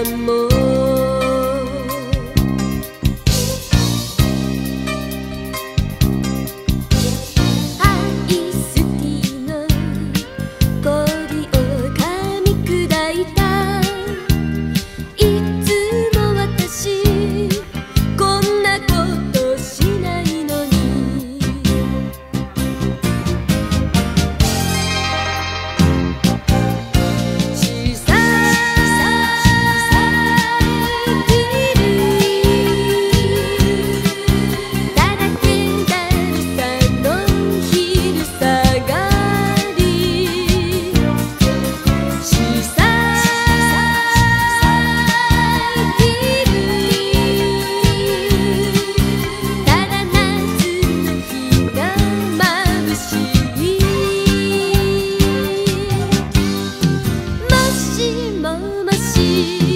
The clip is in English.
amor. see.